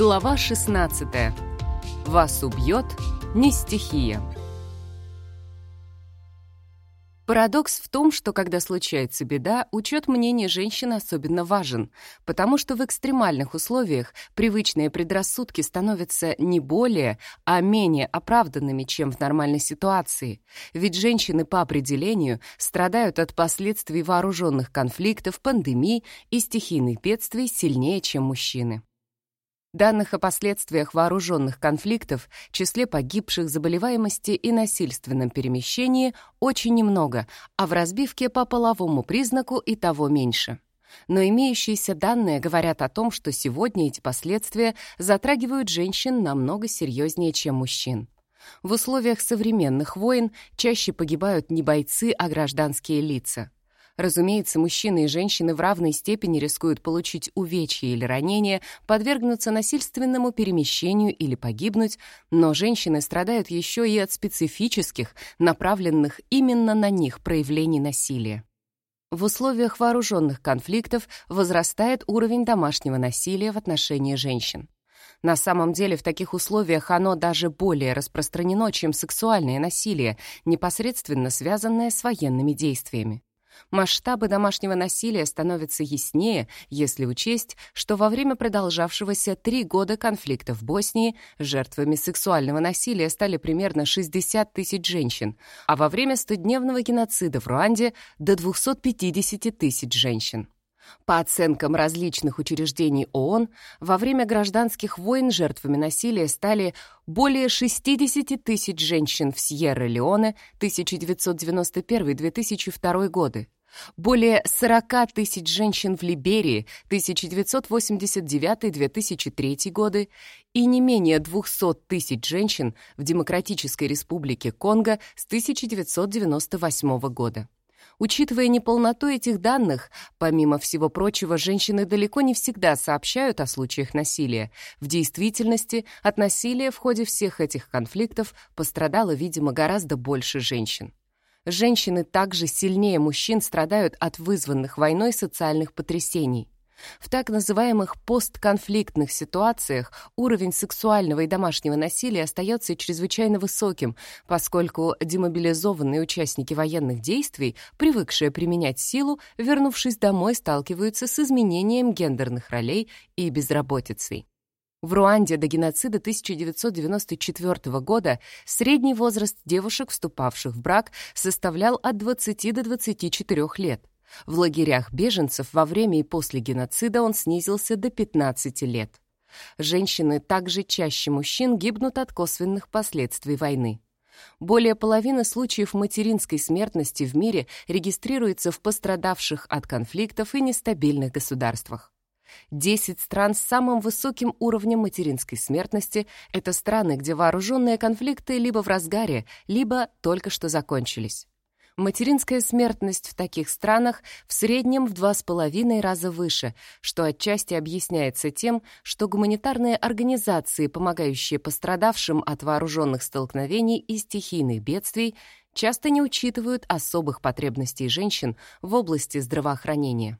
Глава 16. Вас убьет не стихия. Парадокс в том, что когда случается беда, учет мнения женщины особенно важен, потому что в экстремальных условиях привычные предрассудки становятся не более, а менее оправданными, чем в нормальной ситуации. Ведь женщины по определению страдают от последствий вооруженных конфликтов, пандемий и стихийных бедствий сильнее, чем мужчины. Данных о последствиях вооруженных конфликтов, числе погибших, заболеваемости и насильственном перемещении очень немного, а в разбивке по половому признаку и того меньше. Но имеющиеся данные говорят о том, что сегодня эти последствия затрагивают женщин намного серьезнее, чем мужчин. В условиях современных войн чаще погибают не бойцы, а гражданские лица. Разумеется, мужчины и женщины в равной степени рискуют получить увечья или ранения, подвергнуться насильственному перемещению или погибнуть, но женщины страдают еще и от специфических, направленных именно на них проявлений насилия. В условиях вооруженных конфликтов возрастает уровень домашнего насилия в отношении женщин. На самом деле в таких условиях оно даже более распространено, чем сексуальное насилие, непосредственно связанное с военными действиями. Масштабы домашнего насилия становятся яснее, если учесть, что во время продолжавшегося три года конфликта в Боснии жертвами сексуального насилия стали примерно 60 тысяч женщин, а во время стодневного геноцида в Руанде — до 250 тысяч женщин. По оценкам различных учреждений ООН, во время гражданских войн жертвами насилия стали более 60 тысяч женщин в Сьерра-Леоне 1991-2002 годы, более 40 тысяч женщин в Либерии 1989-2003 годы и не менее 200 тысяч женщин в Демократической Республике Конго с 1998 года. Учитывая неполноту этих данных, помимо всего прочего, женщины далеко не всегда сообщают о случаях насилия. В действительности от насилия в ходе всех этих конфликтов пострадало, видимо, гораздо больше женщин. Женщины также сильнее мужчин страдают от вызванных войной социальных потрясений. В так называемых постконфликтных ситуациях уровень сексуального и домашнего насилия остается чрезвычайно высоким, поскольку демобилизованные участники военных действий, привыкшие применять силу, вернувшись домой, сталкиваются с изменением гендерных ролей и безработицей. В Руанде до геноцида 1994 года средний возраст девушек, вступавших в брак, составлял от 20 до 24 лет. В лагерях беженцев во время и после геноцида он снизился до 15 лет. Женщины также чаще мужчин гибнут от косвенных последствий войны. Более половины случаев материнской смертности в мире регистрируется в пострадавших от конфликтов и нестабильных государствах. Десять стран с самым высоким уровнем материнской смертности — это страны, где вооруженные конфликты либо в разгаре, либо только что закончились. Материнская смертность в таких странах в среднем в два с половиной раза выше, что отчасти объясняется тем, что гуманитарные организации, помогающие пострадавшим от вооруженных столкновений и стихийных бедствий, часто не учитывают особых потребностей женщин в области здравоохранения.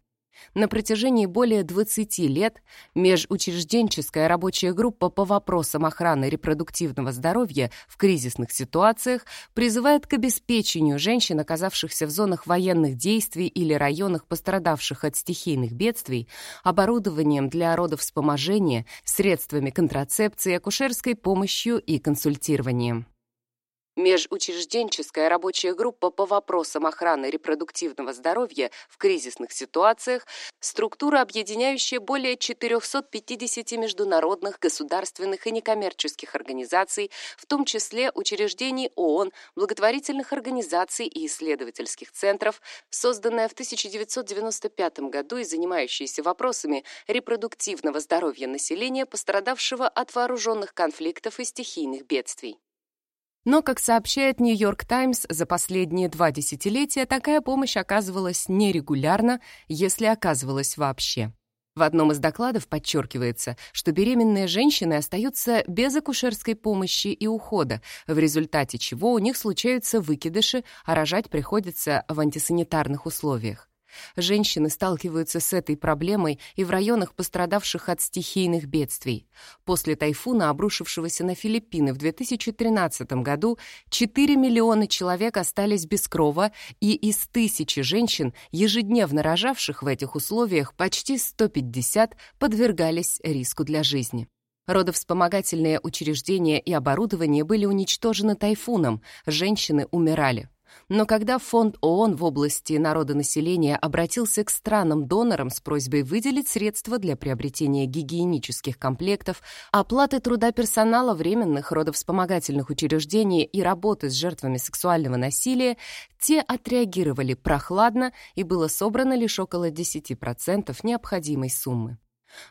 На протяжении более 20 лет межучрежденческая рабочая группа по вопросам охраны репродуктивного здоровья в кризисных ситуациях призывает к обеспечению женщин, оказавшихся в зонах военных действий или районах, пострадавших от стихийных бедствий, оборудованием для родовспоможения, средствами контрацепции, акушерской помощью и консультированием. Межучрежденческая рабочая группа по вопросам охраны репродуктивного здоровья в кризисных ситуациях – структура, объединяющая более 450 международных государственных и некоммерческих организаций, в том числе учреждений ООН, благотворительных организаций и исследовательских центров, созданная в 1995 году и занимающаяся вопросами репродуктивного здоровья населения, пострадавшего от вооруженных конфликтов и стихийных бедствий. Но, как сообщает «Нью-Йорк Таймс», за последние два десятилетия такая помощь оказывалась нерегулярно, если оказывалась вообще. В одном из докладов подчеркивается, что беременные женщины остаются без акушерской помощи и ухода, в результате чего у них случаются выкидыши, а рожать приходится в антисанитарных условиях. Женщины сталкиваются с этой проблемой и в районах, пострадавших от стихийных бедствий. После тайфуна, обрушившегося на Филиппины в 2013 году, 4 миллиона человек остались без крова, и из тысячи женщин, ежедневно рожавших в этих условиях, почти 150 подвергались риску для жизни. Родовспомогательные учреждения и оборудование были уничтожены тайфуном, женщины умирали. Но когда фонд ООН в области народонаселения обратился к странам-донорам с просьбой выделить средства для приобретения гигиенических комплектов, оплаты труда персонала временных родовспомогательных учреждений и работы с жертвами сексуального насилия, те отреагировали прохладно и было собрано лишь около 10% необходимой суммы.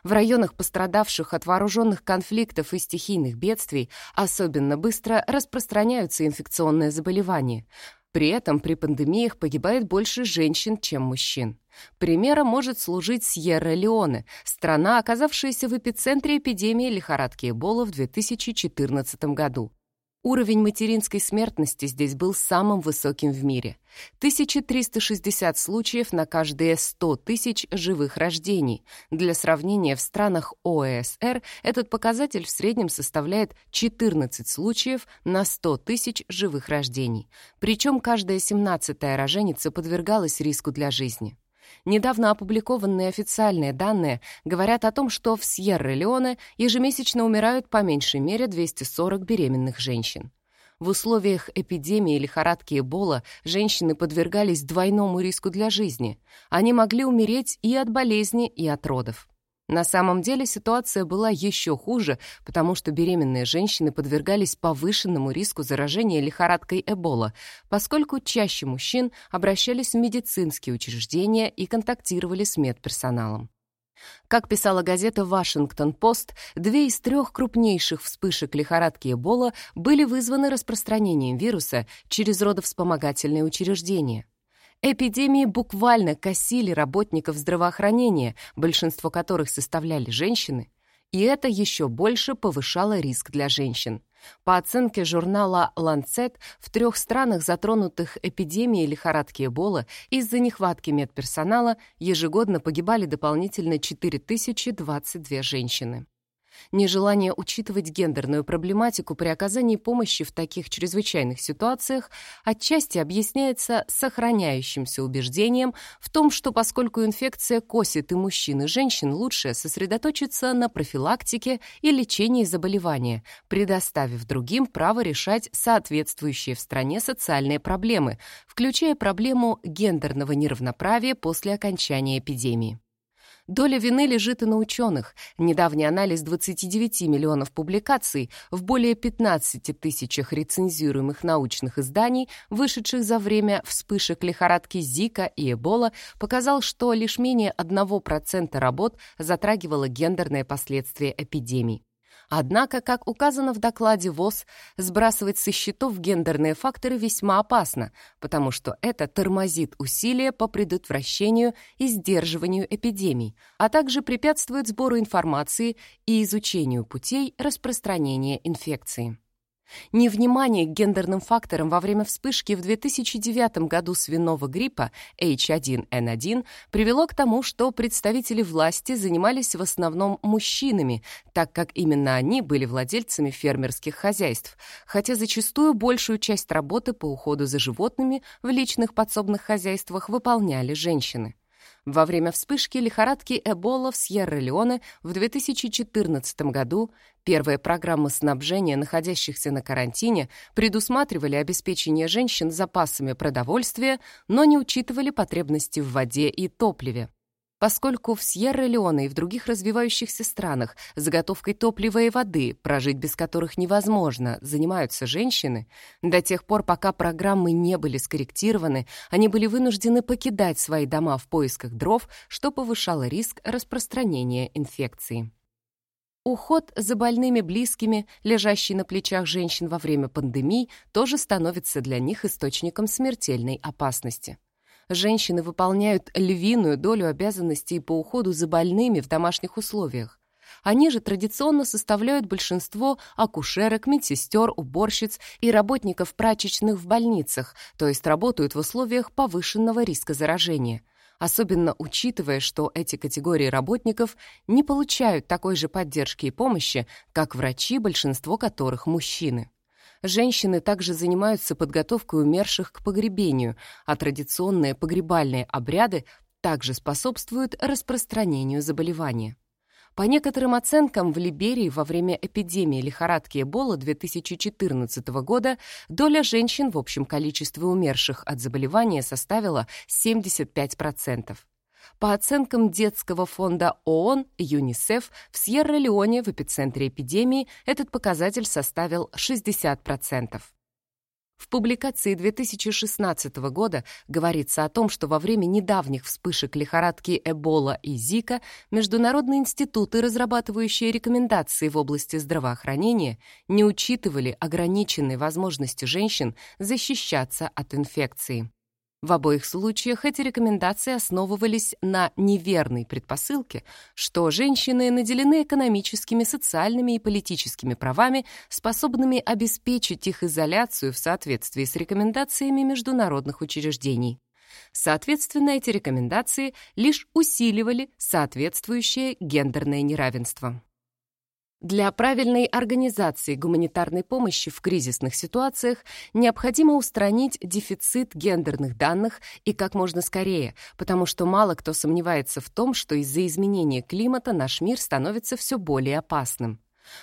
В районах, пострадавших от вооруженных конфликтов и стихийных бедствий, особенно быстро распространяются инфекционные заболевания. При этом при пандемиях погибает больше женщин, чем мужчин. Примером может служить Сьерра-Леоне, страна, оказавшаяся в эпицентре эпидемии лихорадки Эбола в 2014 году. Уровень материнской смертности здесь был самым высоким в мире. 1360 случаев на каждые 100 тысяч живых рождений. Для сравнения, в странах ОСР этот показатель в среднем составляет 14 случаев на 100 тысяч живых рождений. Причем каждая 17-я роженица подвергалась риску для жизни. Недавно опубликованные официальные данные говорят о том, что в Сьерра-Леоне ежемесячно умирают по меньшей мере 240 беременных женщин. В условиях эпидемии лихорадки Эбола женщины подвергались двойному риску для жизни. Они могли умереть и от болезни, и от родов. На самом деле ситуация была еще хуже, потому что беременные женщины подвергались повышенному риску заражения лихорадкой Эбола, поскольку чаще мужчин обращались в медицинские учреждения и контактировали с медперсоналом. Как писала газета «Вашингтон-Пост», две из трех крупнейших вспышек лихорадки Эбола были вызваны распространением вируса через родовспомогательные учреждения. Эпидемии буквально косили работников здравоохранения, большинство которых составляли женщины, и это еще больше повышало риск для женщин. По оценке журнала Lancet, в трех странах, затронутых эпидемией лихорадки Эбола, из-за нехватки медперсонала ежегодно погибали дополнительно 4022 женщины. Нежелание учитывать гендерную проблематику при оказании помощи в таких чрезвычайных ситуациях отчасти объясняется сохраняющимся убеждением в том, что поскольку инфекция косит и мужчин, и женщин, лучше сосредоточиться на профилактике и лечении заболевания, предоставив другим право решать соответствующие в стране социальные проблемы, включая проблему гендерного неравноправия после окончания эпидемии. Доля вины лежит и на ученых. Недавний анализ 29 миллионов публикаций в более 15 тысячах рецензируемых научных изданий, вышедших за время вспышек лихорадки Зика и Эбола, показал, что лишь менее 1% работ затрагивало гендерные последствия эпидемий. Однако, как указано в докладе ВОЗ, сбрасывать со счетов гендерные факторы весьма опасно, потому что это тормозит усилия по предотвращению и сдерживанию эпидемий, а также препятствует сбору информации и изучению путей распространения инфекции. Невнимание к гендерным факторам во время вспышки в 2009 году свиного гриппа H1N1 привело к тому, что представители власти занимались в основном мужчинами, так как именно они были владельцами фермерских хозяйств, хотя зачастую большую часть работы по уходу за животными в личных подсобных хозяйствах выполняли женщины. Во время вспышки лихорадки Эбола в Сьерра-Леоне в 2014 году первые программы снабжения находящихся на карантине предусматривали обеспечение женщин запасами продовольствия, но не учитывали потребности в воде и топливе. Поскольку в Сьерра-Леоне и в других развивающихся странах заготовкой топлива и воды, прожить без которых невозможно, занимаются женщины, до тех пор, пока программы не были скорректированы, они были вынуждены покидать свои дома в поисках дров, что повышало риск распространения инфекции. Уход за больными близкими, лежащий на плечах женщин во время пандемий, тоже становится для них источником смертельной опасности женщины выполняют львиную долю обязанностей по уходу за больными в домашних условиях. Они же традиционно составляют большинство акушерок, медсестер, уборщиц и работников прачечных в больницах, то есть работают в условиях повышенного риска заражения. особенно учитывая, что эти категории работников не получают такой же поддержки и помощи, как врачи, большинство которых мужчины. Женщины также занимаются подготовкой умерших к погребению, а традиционные погребальные обряды также способствуют распространению заболевания. По некоторым оценкам, в Либерии во время эпидемии лихорадки Эбола 2014 года доля женщин в общем количестве умерших от заболевания составила 75%. По оценкам детского фонда ООН ЮНИСЕФ, в Сьерра-Леоне в эпицентре эпидемии этот показатель составил 60%. В публикации 2016 года говорится о том, что во время недавних вспышек лихорадки Эбола и Зика международные институты, разрабатывающие рекомендации в области здравоохранения, не учитывали ограниченной возможности женщин защищаться от инфекции. В обоих случаях эти рекомендации основывались на неверной предпосылке, что женщины наделены экономическими, социальными и политическими правами, способными обеспечить их изоляцию в соответствии с рекомендациями международных учреждений. Соответственно, эти рекомендации лишь усиливали соответствующее гендерное неравенство. Для правильной организации гуманитарной помощи в кризисных ситуациях необходимо устранить дефицит гендерных данных и как можно скорее, потому что мало кто сомневается в том, что из-за изменения климата наш мир становится все более опасным.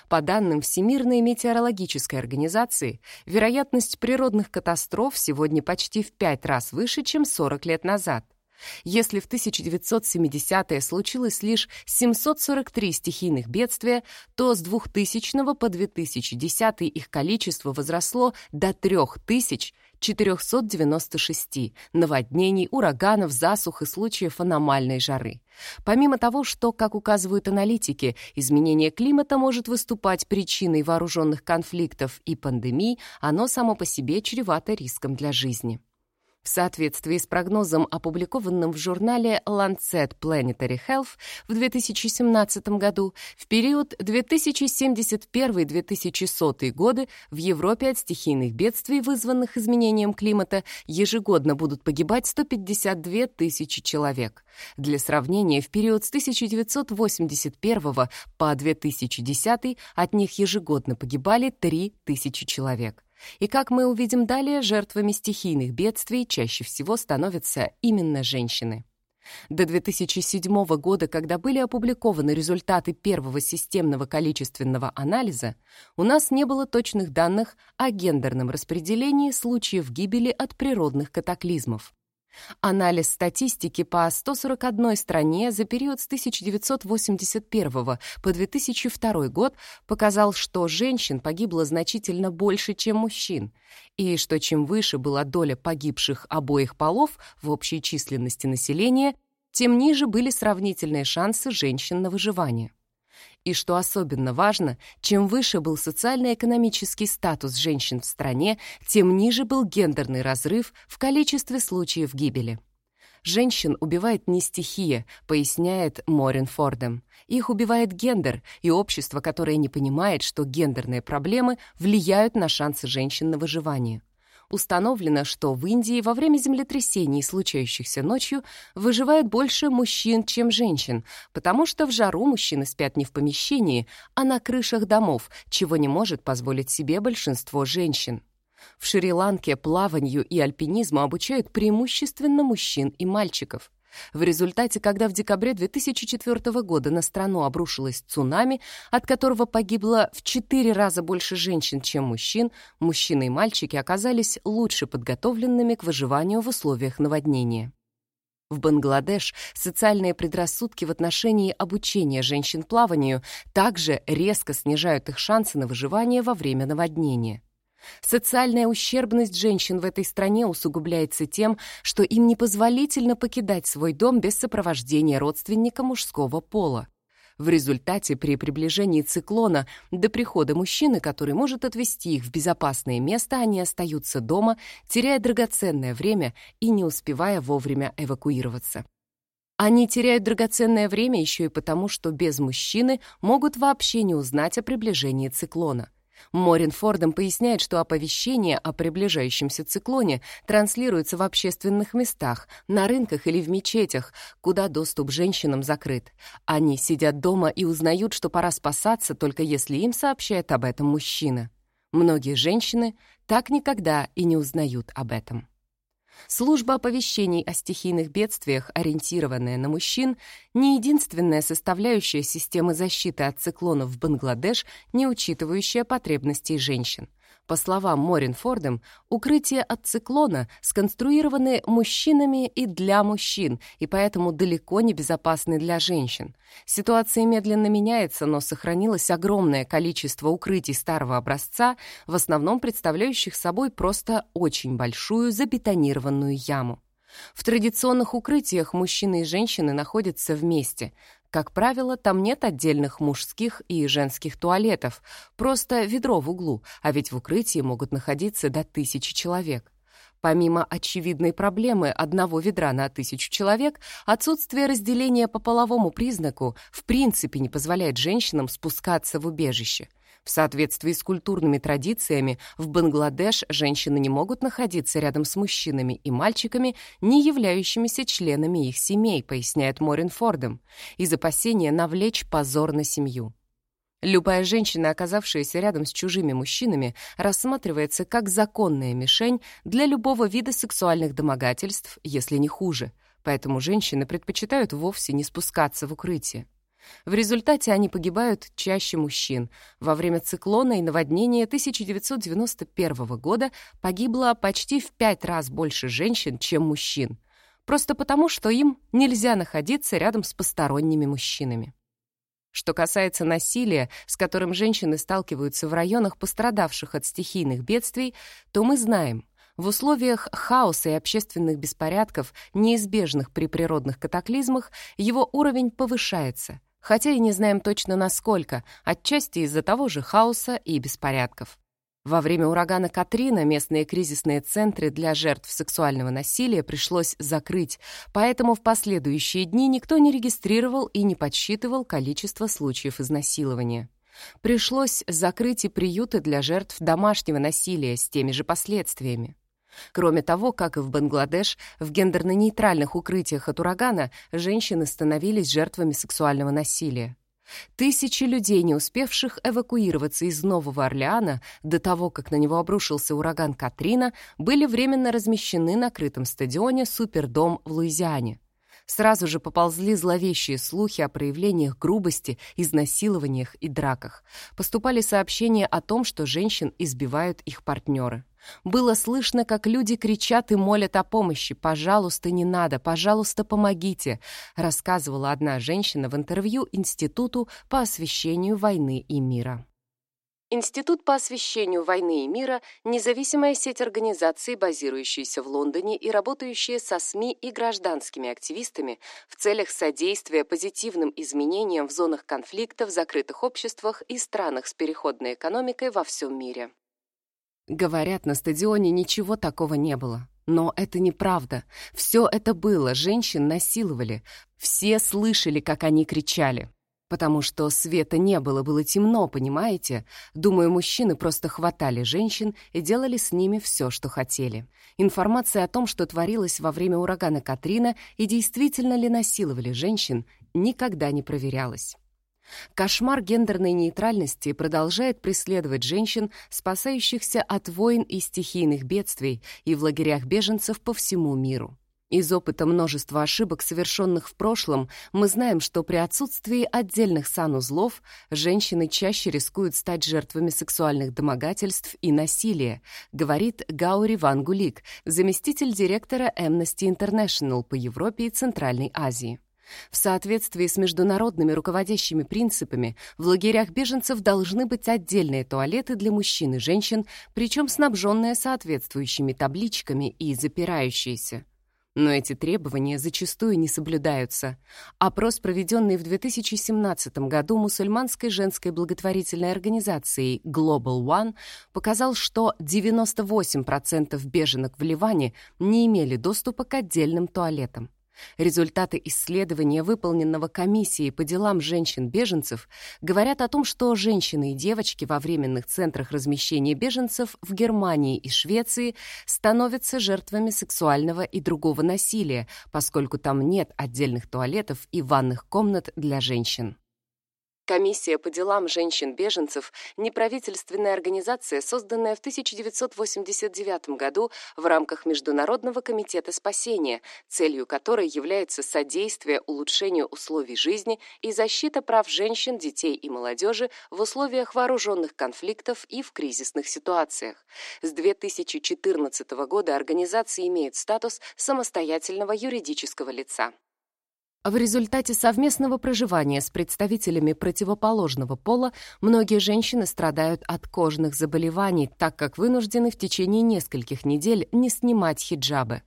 По данным Всемирной метеорологической организации, вероятность природных катастроф сегодня почти в пять раз выше, чем 40 лет назад. Если в 1970-е случилось лишь 743 стихийных бедствия, то с 2000 по 2010 их количество возросло до 3496 наводнений, ураганов, засух и случаев аномальной жары. Помимо того, что, как указывают аналитики, изменение климата может выступать причиной вооруженных конфликтов и пандемий, оно само по себе чревато риском для жизни. В соответствии с прогнозом, опубликованным в журнале Lancet Planetary Health в 2017 году, в период 2071-2100 годы в Европе от стихийных бедствий, вызванных изменением климата, ежегодно будут погибать 152 тысячи человек. Для сравнения, в период с 1981 по 2010 от них ежегодно погибали 3 тысячи человек. И как мы увидим далее, жертвами стихийных бедствий чаще всего становятся именно женщины. До 2007 года, когда были опубликованы результаты первого системного количественного анализа, у нас не было точных данных о гендерном распределении случаев гибели от природных катаклизмов. Анализ статистики по 141 стране за период с 1981 по 2002 год показал, что женщин погибло значительно больше, чем мужчин, и что чем выше была доля погибших обоих полов в общей численности населения, тем ниже были сравнительные шансы женщин на выживание. И что особенно важно, чем выше был социально-экономический статус женщин в стране, тем ниже был гендерный разрыв в количестве случаев гибели. Женщин убивает не стихия, поясняет Морин Фордем. Их убивает гендер и общество, которое не понимает, что гендерные проблемы влияют на шансы женщин на выживание. Установлено, что в Индии во время землетрясений, случающихся ночью, выживает больше мужчин, чем женщин, потому что в жару мужчины спят не в помещении, а на крышах домов, чего не может позволить себе большинство женщин. В Шри-Ланке плаванию и альпинизму обучают преимущественно мужчин и мальчиков. В результате, когда в декабре 2004 года на страну обрушилось цунами, от которого погибло в четыре раза больше женщин, чем мужчин, мужчины и мальчики оказались лучше подготовленными к выживанию в условиях наводнения. В Бангладеш социальные предрассудки в отношении обучения женщин плаванию также резко снижают их шансы на выживание во время наводнения. Социальная ущербность женщин в этой стране усугубляется тем, что им непозволительно покидать свой дом без сопровождения родственника мужского пола. В результате при приближении циклона до прихода мужчины, который может отвезти их в безопасное место, они остаются дома, теряя драгоценное время и не успевая вовремя эвакуироваться. Они теряют драгоценное время еще и потому, что без мужчины могут вообще не узнать о приближении циклона. Морин Фордом поясняет, что оповещение о приближающемся циклоне транслируется в общественных местах, на рынках или в мечетях, куда доступ женщинам закрыт. Они сидят дома и узнают, что пора спасаться, только если им сообщает об этом мужчина. Многие женщины так никогда и не узнают об этом. Служба оповещений о стихийных бедствиях, ориентированная на мужчин, не единственная составляющая системы защиты от циклонов в Бангладеш, не учитывающая потребностей женщин. По словам Морин Фордем, укрытия от циклона сконструированы мужчинами и для мужчин, и поэтому далеко не безопасны для женщин. Ситуация медленно меняется, но сохранилось огромное количество укрытий старого образца, в основном представляющих собой просто очень большую забетонированную яму. В традиционных укрытиях мужчины и женщины находятся вместе, как правило, там нет отдельных мужских и женских туалетов, просто ведро в углу, а ведь в укрытии могут находиться до тысячи человек. Помимо очевидной проблемы одного ведра на тысячу человек, отсутствие разделения по половому признаку в принципе не позволяет женщинам спускаться в убежище. В соответствии с культурными традициями, в Бангладеш женщины не могут находиться рядом с мужчинами и мальчиками, не являющимися членами их семей, поясняет Морин Фордом, из опасения навлечь позор на семью. Любая женщина, оказавшаяся рядом с чужими мужчинами, рассматривается как законная мишень для любого вида сексуальных домогательств, если не хуже, поэтому женщины предпочитают вовсе не спускаться в укрытие. В результате они погибают чаще мужчин. Во время циклона и наводнения 1991 года погибло почти в пять раз больше женщин, чем мужчин. Просто потому, что им нельзя находиться рядом с посторонними мужчинами. Что касается насилия, с которым женщины сталкиваются в районах, пострадавших от стихийных бедствий, то мы знаем, в условиях хаоса и общественных беспорядков, неизбежных при природных катаклизмах, его уровень повышается, хотя и не знаем точно насколько, отчасти из-за того же хаоса и беспорядков. Во время урагана Катрина местные кризисные центры для жертв сексуального насилия пришлось закрыть, поэтому в последующие дни никто не регистрировал и не подсчитывал количество случаев изнасилования. Пришлось закрыть и приюты для жертв домашнего насилия с теми же последствиями. Кроме того, как и в Бангладеш, в гендерно-нейтральных укрытиях от урагана женщины становились жертвами сексуального насилия. Тысячи людей, не успевших эвакуироваться из Нового Орлеана до того, как на него обрушился ураган Катрина, были временно размещены на крытом стадионе «Супердом» в Луизиане. Сразу же поползли зловещие слухи о проявлениях грубости, изнасилованиях и драках. Поступали сообщения о том, что женщин избивают их партнеры. Было слышно, как люди кричат и молят о помощи. «Пожалуйста, не надо! Пожалуйста, помогите!» рассказывала одна женщина в интервью Институту по освещению войны и мира. Институт по освещению войны и мира – независимая сеть организаций, базирующаяся в Лондоне и работающая со СМИ и гражданскими активистами в целях содействия позитивным изменениям в зонах конфликта, в закрытых обществах и странах с переходной экономикой во всем мире. Говорят, на стадионе ничего такого не было. Но это неправда. Все это было, женщин насиловали. Все слышали, как они кричали. Потому что света не было, было темно, понимаете? Думаю, мужчины просто хватали женщин и делали с ними все, что хотели. Информация о том, что творилось во время урагана Катрина и действительно ли насиловали женщин, никогда не проверялась. Кошмар гендерной нейтральности продолжает преследовать женщин, спасающихся от войн и стихийных бедствий и в лагерях беженцев по всему миру. Из опыта множества ошибок, совершенных в прошлом, мы знаем, что при отсутствии отдельных санузлов женщины чаще рискуют стать жертвами сексуальных домогательств и насилия, говорит Гаури Ван Гулик, заместитель директора Amnesty International по Европе и Центральной Азии. В соответствии с международными руководящими принципами в лагерях беженцев должны быть отдельные туалеты для мужчин и женщин, причем снабженные соответствующими табличками и запирающиеся. Но эти требования зачастую не соблюдаются. Опрос, проведенный в 2017 году мусульманской женской благотворительной организацией Global One, показал, что 98% беженок в Ливане не имели доступа к отдельным туалетам. Результаты исследования, выполненного комиссией по делам женщин-беженцев, говорят о том, что женщины и девочки во временных центрах размещения беженцев в Германии и Швеции становятся жертвами сексуального и другого насилия, поскольку там нет отдельных туалетов и ванных комнат для женщин. Комиссия по делам женщин-беженцев – неправительственная организация, созданная в 1989 году в рамках Международного комитета спасения, целью которой является содействие улучшению условий жизни и защита прав женщин, детей и молодежи в условиях вооруженных конфликтов и в кризисных ситуациях. С 2014 года организация имеет статус самостоятельного юридического лица. В результате совместного проживания с представителями противоположного пола многие женщины страдают от кожных заболеваний, так как вынуждены в течение нескольких недель не снимать хиджабы.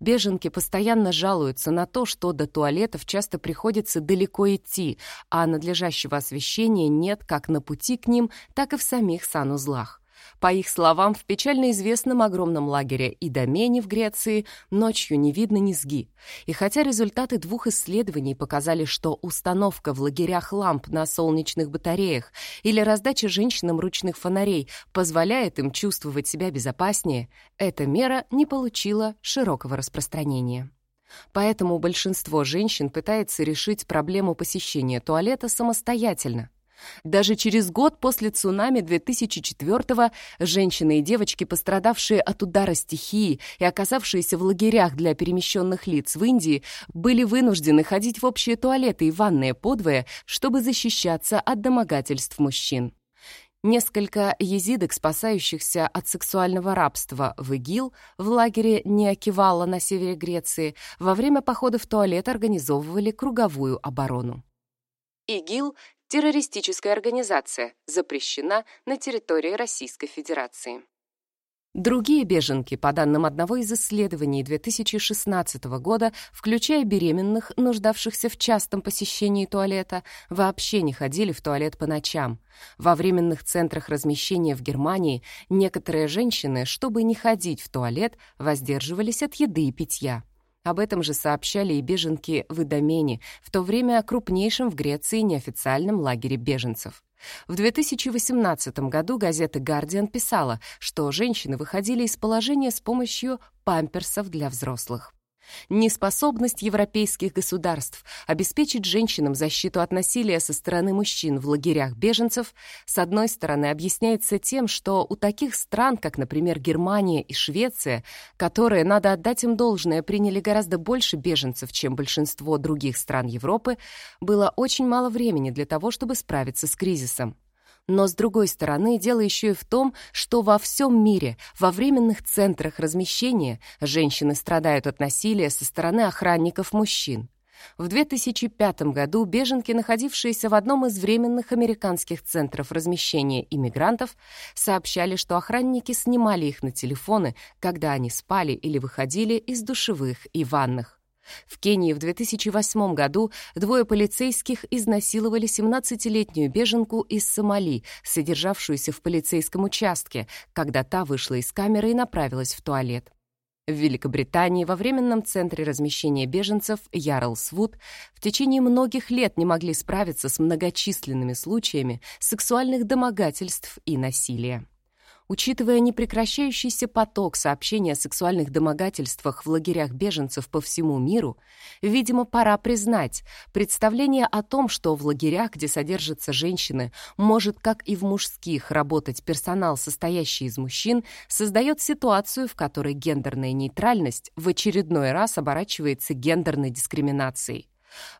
Беженки постоянно жалуются на то, что до туалетов часто приходится далеко идти, а надлежащего освещения нет как на пути к ним, так и в самих санузлах. По их словам, в печально известном огромном лагере Идомене в Греции ночью не видно низги. И хотя результаты двух исследований показали, что установка в лагерях ламп на солнечных батареях или раздача женщинам ручных фонарей позволяет им чувствовать себя безопаснее, эта мера не получила широкого распространения. Поэтому большинство женщин пытается решить проблему посещения туалета самостоятельно. Даже через год после цунами 2004-го женщины и девочки, пострадавшие от удара стихии и оказавшиеся в лагерях для перемещенных лиц в Индии, были вынуждены ходить в общие туалеты и ванные подвое, чтобы защищаться от домогательств мужчин. Несколько езидок, спасающихся от сексуального рабства в ИГИЛ, в лагере Неокивала на севере Греции, во время похода в туалет организовывали круговую оборону. ИГИЛ террористическая организация, запрещена на территории Российской Федерации. Другие беженки, по данным одного из исследований 2016 года, включая беременных, нуждавшихся в частом посещении туалета, вообще не ходили в туалет по ночам. Во временных центрах размещения в Германии некоторые женщины, чтобы не ходить в туалет, воздерживались от еды и питья. Об этом же сообщали и беженки в Идомене, в то время крупнейшем в Греции неофициальном лагере беженцев. В 2018 году газета «Гардиан» писала, что женщины выходили из положения с помощью памперсов для взрослых. Неспособность европейских государств обеспечить женщинам защиту от насилия со стороны мужчин в лагерях беженцев, с одной стороны, объясняется тем, что у таких стран, как, например, Германия и Швеция, которые, надо отдать им должное, приняли гораздо больше беженцев, чем большинство других стран Европы, было очень мало времени для того, чтобы справиться с кризисом. Но, с другой стороны, дело еще и в том, что во всем мире, во временных центрах размещения, женщины страдают от насилия со стороны охранников мужчин. В 2005 году беженки, находившиеся в одном из временных американских центров размещения иммигрантов, сообщали, что охранники снимали их на телефоны, когда они спали или выходили из душевых и ванных. В Кении в 2008 году двое полицейских изнасиловали 17-летнюю беженку из Сомали, содержавшуюся в полицейском участке, когда та вышла из камеры и направилась в туалет. В Великобритании во временном центре размещения беженцев Ярлсвуд в течение многих лет не могли справиться с многочисленными случаями сексуальных домогательств и насилия. Учитывая непрекращающийся поток сообщений о сексуальных домогательствах в лагерях беженцев по всему миру, видимо, пора признать, представление о том, что в лагерях, где содержатся женщины, может, как и в мужских, работать персонал, состоящий из мужчин, создает ситуацию, в которой гендерная нейтральность в очередной раз оборачивается гендерной дискриминацией.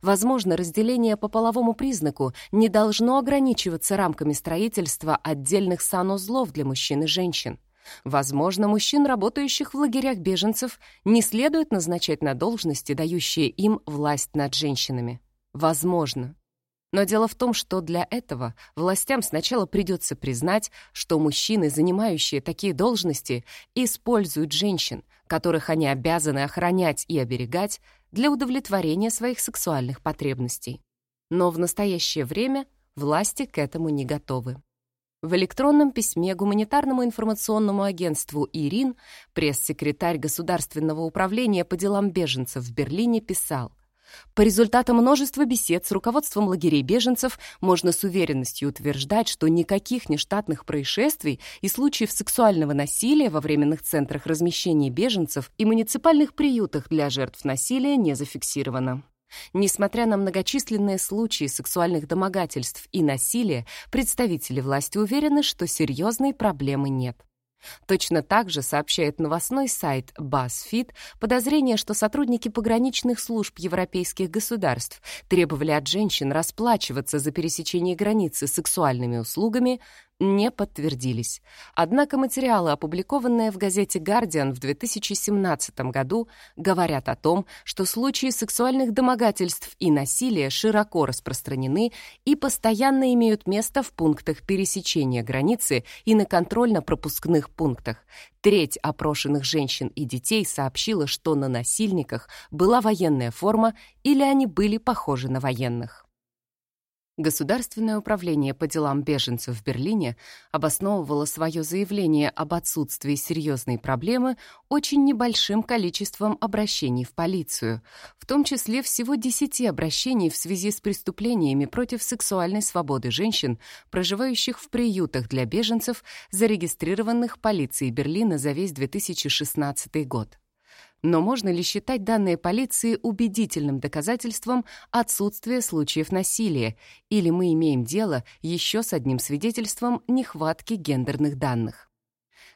Возможно, разделение по половому признаку не должно ограничиваться рамками строительства отдельных санузлов для мужчин и женщин. Возможно, мужчин, работающих в лагерях беженцев, не следует назначать на должности, дающие им власть над женщинами. Возможно. Но дело в том, что для этого властям сначала придется признать, что мужчины, занимающие такие должности, используют женщин, которых они обязаны охранять и оберегать, для удовлетворения своих сексуальных потребностей. Но в настоящее время власти к этому не готовы. В электронном письме гуманитарному информационному агентству «Ирин» пресс-секретарь Государственного управления по делам беженцев в Берлине писал по результатам множества бесед с руководством лагерей беженцев можно с уверенностью утверждать, что никаких нештатных происшествий и случаев сексуального насилия во временных центрах размещения беженцев и муниципальных приютах для жертв насилия не зафиксировано. Несмотря на многочисленные случаи сексуальных домогательств и насилия, представители власти уверены, что серьезной проблемы нет. Точно так же сообщает новостной сайт BuzzFeed подозрение, что сотрудники пограничных служб европейских государств требовали от женщин расплачиваться за пересечение границы сексуальными услугами, не подтвердились. Однако материалы, опубликованные в газете «Гардиан» в 2017 году, говорят о том, что случаи сексуальных домогательств и насилия широко распространены и постоянно имеют место в пунктах пересечения границы и на контрольно-пропускных пунктах. Треть опрошенных женщин и детей сообщила, что на насильниках была военная форма или они были похожи на военных. Государственное управление по делам беженцев в Берлине обосновывало свое заявление об отсутствии серьезной проблемы очень небольшим количеством обращений в полицию, в том числе всего 10 обращений в связи с преступлениями против сексуальной свободы женщин, проживающих в приютах для беженцев, зарегистрированных полицией Берлина за весь 2016 год. Но можно ли считать данные полиции убедительным доказательством отсутствия случаев насилия, или мы имеем дело еще с одним свидетельством нехватки гендерных данных?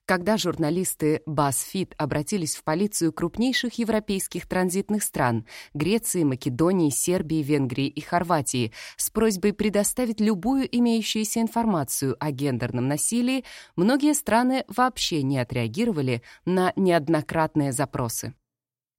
Когда журналисты BuzzFeed обратились в полицию крупнейших европейских транзитных стран — Греции, Македонии, Сербии, Венгрии и Хорватии — с просьбой предоставить любую имеющуюся информацию о гендерном насилии, многие страны вообще не отреагировали на неоднократные запросы.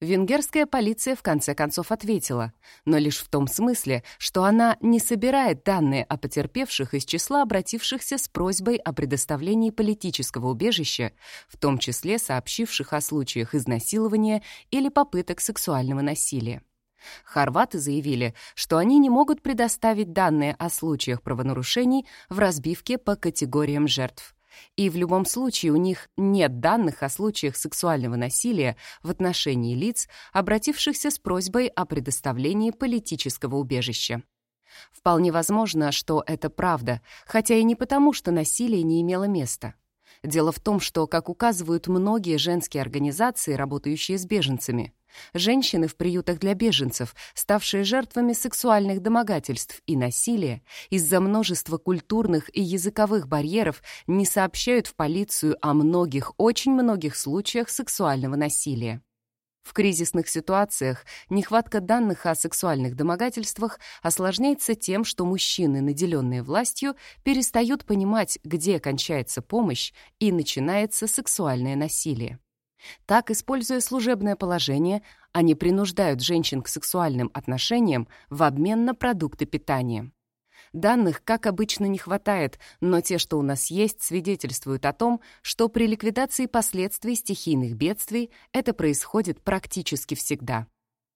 Венгерская полиция в конце концов ответила, но лишь в том смысле, что она не собирает данные о потерпевших из числа обратившихся с просьбой о предоставлении политического убежища, в том числе сообщивших о случаях изнасилования или попыток сексуального насилия. Хорваты заявили, что они не могут предоставить данные о случаях правонарушений в разбивке по категориям жертв и в любом случае у них нет данных о случаях сексуального насилия в отношении лиц, обратившихся с просьбой о предоставлении политического убежища. Вполне возможно, что это правда, хотя и не потому, что насилие не имело места. Дело в том, что, как указывают многие женские организации, работающие с беженцами, Женщины в приютах для беженцев, ставшие жертвами сексуальных домогательств и насилия, из-за множества культурных и языковых барьеров не сообщают в полицию о многих, очень многих случаях сексуального насилия. В кризисных ситуациях нехватка данных о сексуальных домогательствах осложняется тем, что мужчины, наделенные властью, перестают понимать, где кончается помощь и начинается сексуальное насилие. Так, используя служебное положение, они принуждают женщин к сексуальным отношениям в обмен на продукты питания. Данных, как обычно, не хватает, но те, что у нас есть, свидетельствуют о том, что при ликвидации последствий стихийных бедствий это происходит практически всегда.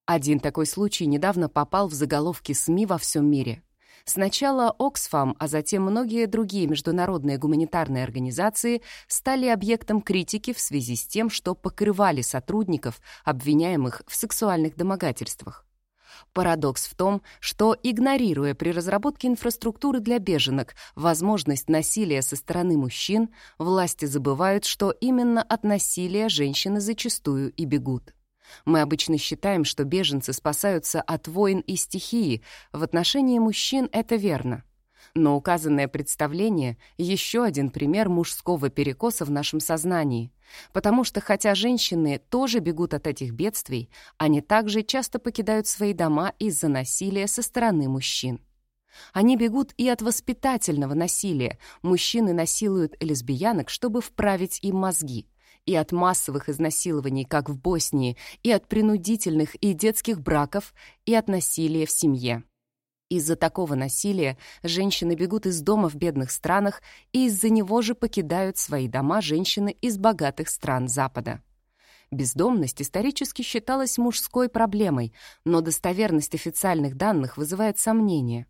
Один такой случай недавно попал в заголовки СМИ во всем мире. Сначала Оксфам, а затем многие другие международные гуманитарные организации стали объектом критики в связи с тем, что покрывали сотрудников, обвиняемых в сексуальных домогательствах. Парадокс в том, что, игнорируя при разработке инфраструктуры для беженок возможность насилия со стороны мужчин, власти забывают, что именно от насилия женщины зачастую и бегут. Мы обычно считаем, что беженцы спасаются от войн и стихии. В отношении мужчин это верно. Но указанное представление — еще один пример мужского перекоса в нашем сознании. Потому что хотя женщины тоже бегут от этих бедствий, они также часто покидают свои дома из-за насилия со стороны мужчин. Они бегут и от воспитательного насилия. Мужчины насилуют лесбиянок, чтобы вправить им мозги и от массовых изнасилований, как в Боснии, и от принудительных и детских браков, и от насилия в семье. Из-за такого насилия женщины бегут из дома в бедных странах, и из-за него же покидают свои дома женщины из богатых стран Запада. Бездомность исторически считалась мужской проблемой, но достоверность официальных данных вызывает сомнения.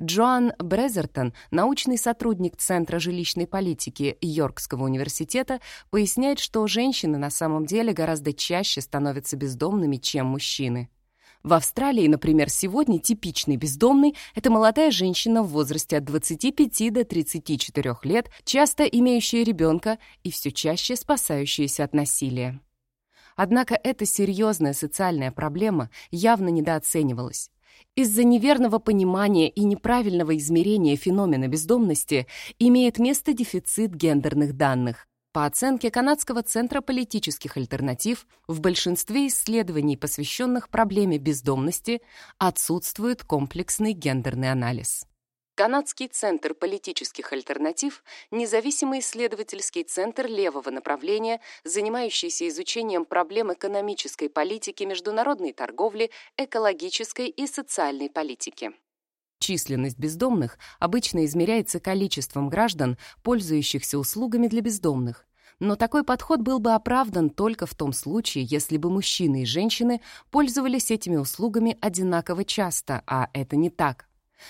Джоан Брезертон, научный сотрудник Центра жилищной политики Йоркского университета, поясняет, что женщины на самом деле гораздо чаще становятся бездомными, чем мужчины. В Австралии, например, сегодня типичный бездомный — это молодая женщина в возрасте от 25 до 34 лет, часто имеющая ребенка и все чаще спасающаяся от насилия. Однако эта серьезная социальная проблема явно недооценивалась. Из-за неверного понимания и неправильного измерения феномена бездомности имеет место дефицит гендерных данных. По оценке Канадского центра политических альтернатив, в большинстве исследований, посвященных проблеме бездомности, отсутствует комплексный гендерный анализ. Канадский центр политических альтернатив – независимый исследовательский центр левого направления, занимающийся изучением проблем экономической политики, международной торговли, экологической и социальной политики. Численность бездомных обычно измеряется количеством граждан, пользующихся услугами для бездомных. Но такой подход был бы оправдан только в том случае, если бы мужчины и женщины пользовались этими услугами одинаково часто, а это не так.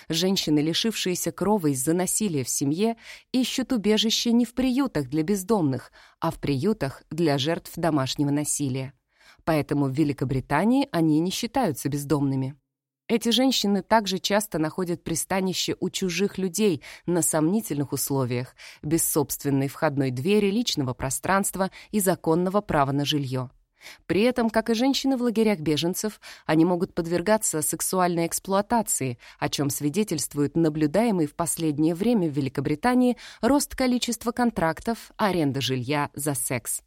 Женщины, лишившиеся крова из-за насилия в семье, ищут убежище не в приютах для бездомных, а в приютах для жертв домашнего насилия. Поэтому в Великобритании они не считаются бездомными. Эти женщины также часто находят пристанище у чужих людей на сомнительных условиях, без собственной входной двери, личного пространства и законного права на жилье. При этом, как и женщины в лагерях беженцев, они могут подвергаться сексуальной эксплуатации, о чем свидетельствует наблюдаемый в последнее время в Великобритании рост количества контрактов аренда жилья за секс.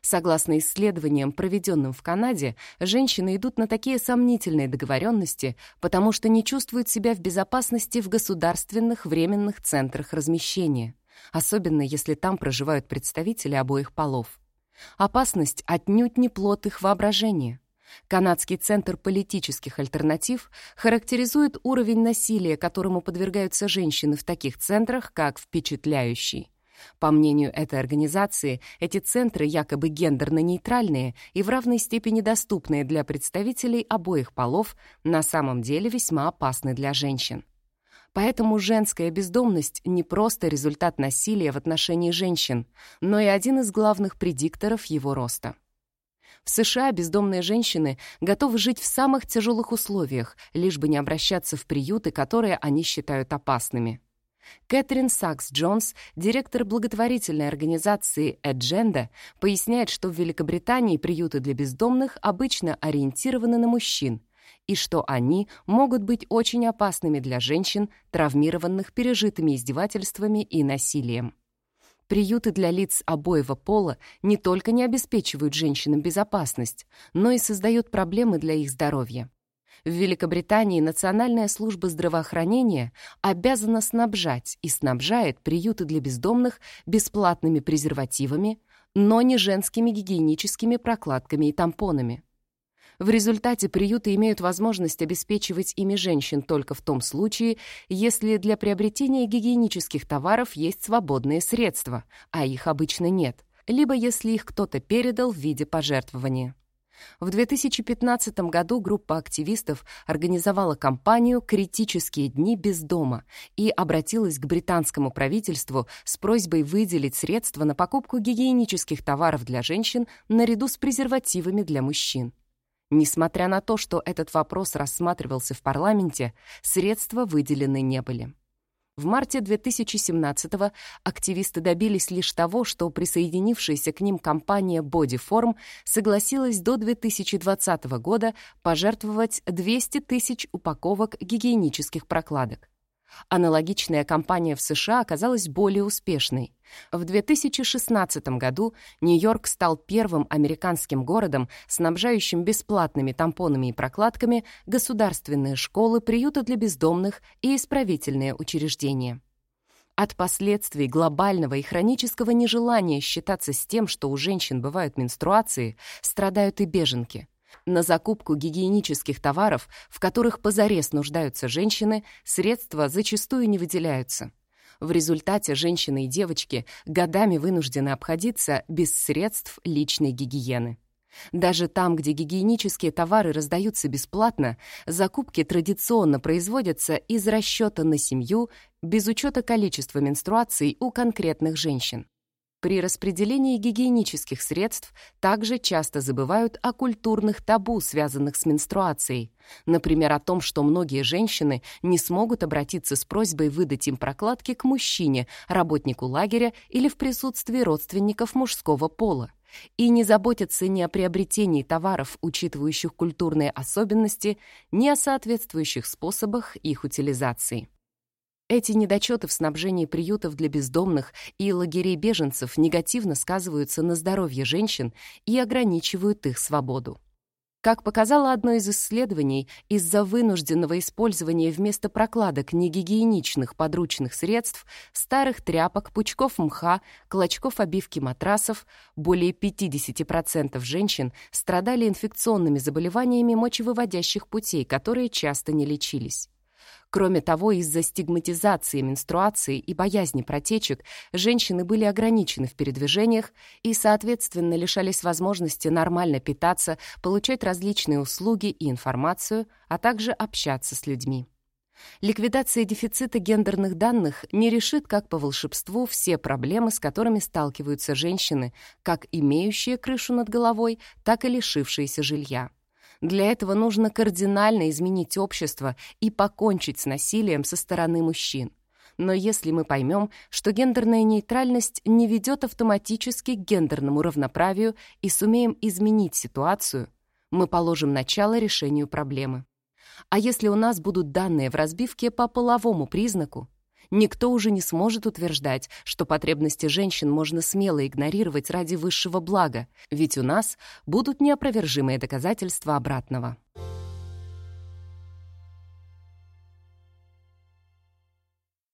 Согласно исследованиям, проведенным в Канаде, женщины идут на такие сомнительные договоренности, потому что не чувствуют себя в безопасности в государственных временных центрах размещения, особенно если там проживают представители обоих полов. Опасность отнюдь не плод их воображения. Канадский центр политических альтернатив характеризует уровень насилия, которому подвергаются женщины в таких центрах, как впечатляющий. По мнению этой организации, эти центры якобы гендерно-нейтральные и в равной степени доступные для представителей обоих полов, на самом деле весьма опасны для женщин. Поэтому женская бездомность не просто результат насилия в отношении женщин, но и один из главных предикторов его роста. В США бездомные женщины готовы жить в самых тяжелых условиях, лишь бы не обращаться в приюты, которые они считают опасными. Кэтрин Сакс-Джонс, директор благотворительной организации «Эдженда», поясняет, что в Великобритании приюты для бездомных обычно ориентированы на мужчин, и что они могут быть очень опасными для женщин, травмированных пережитыми издевательствами и насилием. Приюты для лиц обоего пола не только не обеспечивают женщинам безопасность, но и создают проблемы для их здоровья. В Великобритании Национальная служба здравоохранения обязана снабжать и снабжает приюты для бездомных бесплатными презервативами, но не женскими гигиеническими прокладками и тампонами. В результате приюты имеют возможность обеспечивать ими женщин только в том случае, если для приобретения гигиенических товаров есть свободные средства, а их обычно нет, либо если их кто-то передал в виде пожертвования. В 2015 году группа активистов организовала кампанию «Критические дни без дома» и обратилась к британскому правительству с просьбой выделить средства на покупку гигиенических товаров для женщин наряду с презервативами для мужчин. Несмотря на то, что этот вопрос рассматривался в парламенте, средства выделены не были. В марте 2017-го активисты добились лишь того, что присоединившаяся к ним компания Bodyform согласилась до 2020 года пожертвовать 200 тысяч упаковок гигиенических прокладок. Аналогичная кампания в США оказалась более успешной. В 2016 году Нью-Йорк стал первым американским городом, снабжающим бесплатными тампонами и прокладками государственные школы, приюты для бездомных и исправительные учреждения. От последствий глобального и хронического нежелания считаться с тем, что у женщин бывают менструации, страдают и беженки – на закупку гигиенических товаров, в которых позарез нуждаются женщины, средства зачастую не выделяются. В результате женщины и девочки годами вынуждены обходиться без средств личной гигиены. Даже там, где гигиенические товары раздаются бесплатно, закупки традиционно производятся из расчета на семью без учета количества менструаций у конкретных женщин. При распределении гигиенических средств также часто забывают о культурных табу, связанных с менструацией. Например, о том, что многие женщины не смогут обратиться с просьбой выдать им прокладки к мужчине, работнику лагеря или в присутствии родственников мужского пола. И не заботятся ни о приобретении товаров, учитывающих культурные особенности, ни о соответствующих способах их утилизации. Эти недочеты в снабжении приютов для бездомных и лагерей беженцев негативно сказываются на здоровье женщин и ограничивают их свободу. Как показало одно из исследований, из-за вынужденного использования вместо прокладок негигиеничных подручных средств, старых тряпок, пучков мха, клочков обивки матрасов, более 50% женщин страдали инфекционными заболеваниями мочевыводящих путей, которые часто не лечились. Кроме того, из-за стигматизации менструации и боязни протечек женщины были ограничены в передвижениях и, соответственно, лишались возможности нормально питаться, получать различные услуги и информацию, а также общаться с людьми. Ликвидация дефицита гендерных данных не решит как по волшебству все проблемы, с которыми сталкиваются женщины, как имеющие крышу над головой, так и лишившиеся жилья. Для этого нужно кардинально изменить общество и покончить с насилием со стороны мужчин. Но если мы поймем, что гендерная нейтральность не ведет автоматически к гендерному равноправию и сумеем изменить ситуацию, мы положим начало решению проблемы. А если у нас будут данные в разбивке по половому признаку, никто уже не сможет утверждать, что потребности женщин можно смело игнорировать ради высшего блага, ведь у нас будут неопровержимые доказательства обратного.